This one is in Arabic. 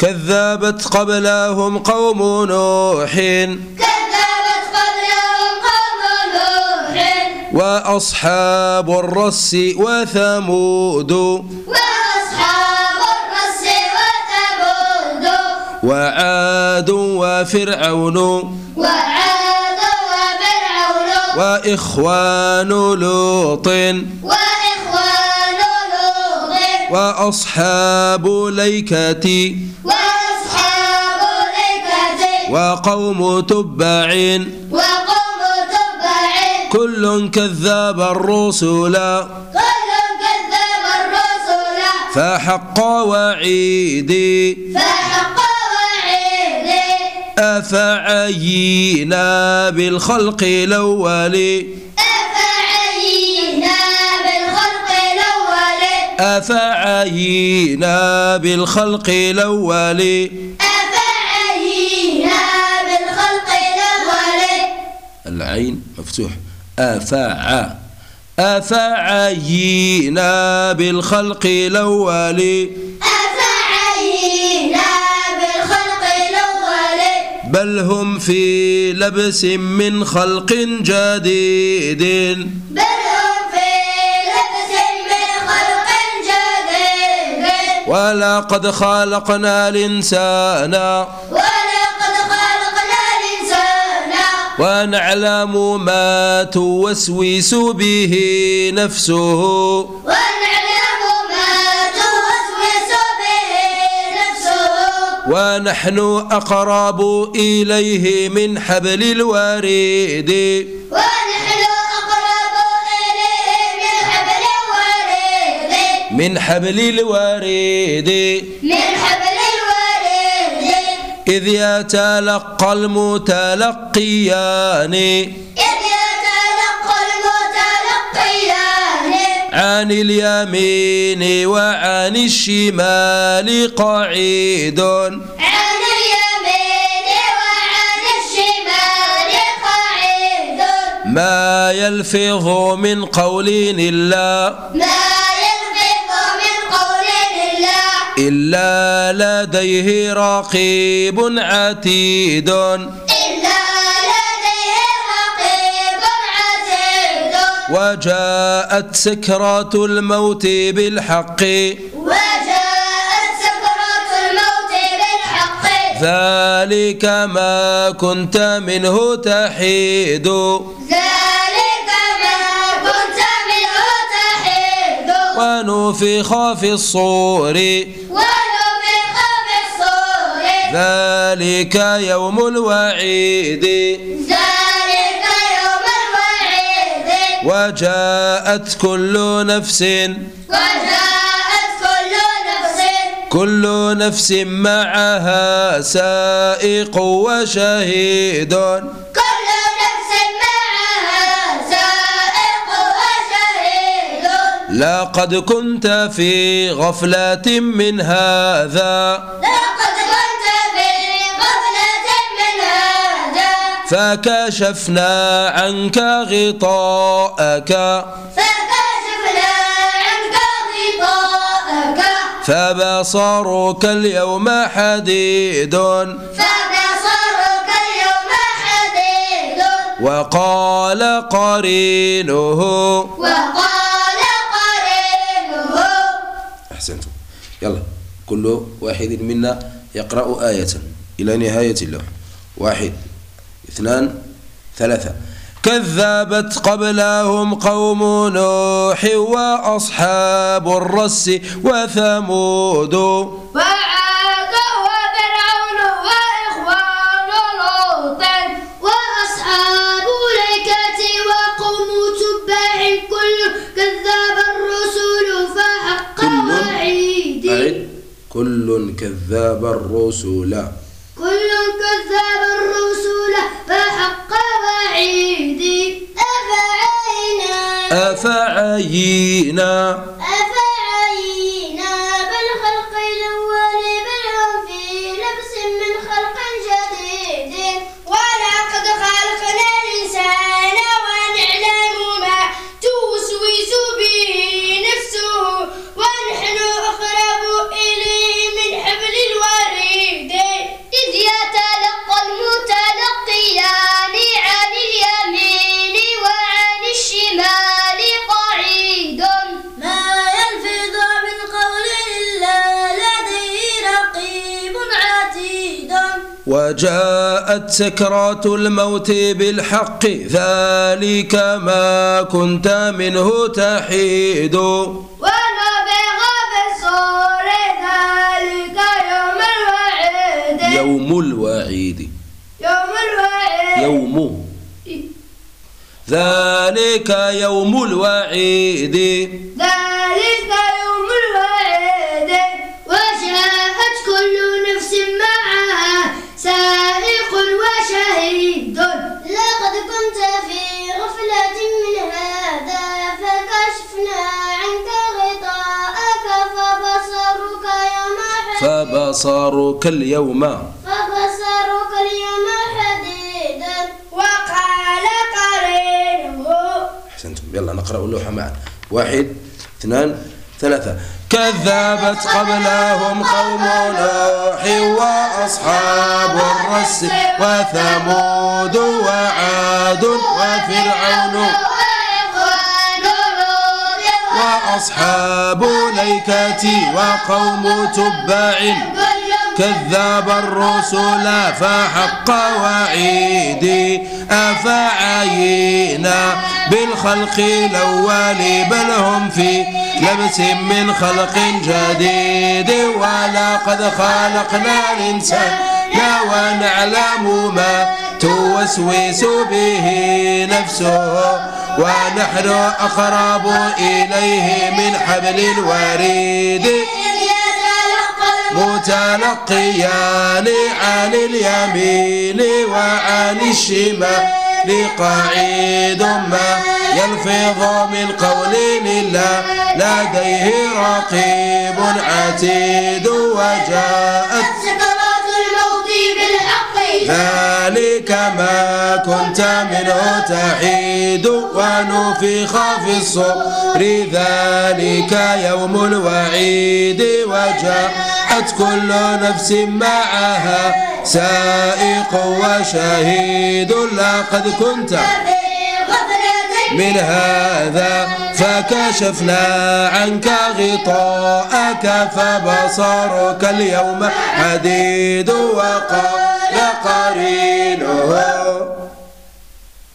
كذبت قبلهم قوم نوح. كذبت قبلهم قوم نوح. وأصحاب الرس وثمود. وأصحاب الرس وثمود. وعاد وفرعون. وعاد وفرعون. وإخوان لوط. وإخوان لوط وأصحاب ليكة. وأصحاب الأيكة وقوم تبع. وقوم تبع. كل كذب الرسل. كل كذب الرسل. فحق وعيدي فحق وعيدي أفعينا بالخلق الأول. أفعينا بالخلق الأول؟ أفعينا بالخلق الأول. العين مفتوح. أفع. أفعينا بالخلق الأول؟ أفعينا بالخلق الأول. بل هم في لبس من خلق جديد. بل ولقد خلقنا الإنسان ولقد خلقنا الإنسان ونعلم ما توسوس به نفسه ونعلم ما توسوس به نفسه ونحن أقرب إليه من حبل الوريد ونحن من حبل الوريد. من حبل الوريد. إذ يتلقى المتلقيان. إذ يتلقى المتلقيان. عن اليمين وعن الشمال قعيد. عن اليمين وعن الشمال قعيد. ما يلفظ من قول إلا ما إلا لديه رقيب عتيد. إلا لديه رقيب عتيد. وجاءت سكرة الموت بالحق. وجاءت سكرة الموت بالحق. ذلك ما كنت منه تحيد. ونفخ في الصور. ذلك يوم الوعيد. ذلك يوم الوعيد. وجاءت كل نفس. وجاءت كل نفس. كل نفس معها سائق وشهيد. كل نفس معها سائق وشهيد. لقد كنت في غفلة من هذا. لقد فكشفنا عنك غطاءك. فكشفنا عنك غطاءك. فبصرك اليوم حديد. فبصرك اليوم حديد. وقال قرينه. وقال قرينه. أحسنتم. يلا كل واحد منا يقرأ آية. إلى نهاية اللوح. واحد. اثنان ثلاثة. كذبت قبلهم قوم نوح وأصحاب الرس وثمود. وعاد وفرعون وإخوان لوط وأصحاب الأيكة وقوم تبع كل كذب الرسل فحق أعد كل كذاب الرسل. أفعينا؟ وجاءت سكرات الموت بالحق ذلك ما كنت منه تحيد. ونبغ بالصور ذلك يوم الوعيد. يوم الوعيد. يوم الوعيد. يوم. ذلك يوم الوعيد. ذلك فبصرك اليوم. فبصرك اليوم حديد وقال قرينه. أحسنتم. يلا نقرأ اللوحة معا. واحد اثنان ثلاثة. كذبت قبلهم قوم نوح وأصحاب الرس وثمود وعاد وفرعون وأصحاب الأيكة وقوم تبع كذب الرسل فحق وعيدي أفعينا بالخلق الأول؟ بل هم في لبس من خلق جديد. ولقد خلقنا الإنسان ونعلم ما توسوس به نفسه. ونحن أقرب إليه من حبل الوريد. متلقيان عن اليمين وعن الشمال قعيد ما يلفظ من قول إلا لديه رقيب عتيد وجاءت ذلك ما كنت منه تحيد ونفخ في الصور. ذلك يوم الوعيد وجاءت كل نفس معها. سائق وشهيد لقد كنت من هذا فكشفنا عنك غطاءك فبصرك اليوم حديد وقال قرينه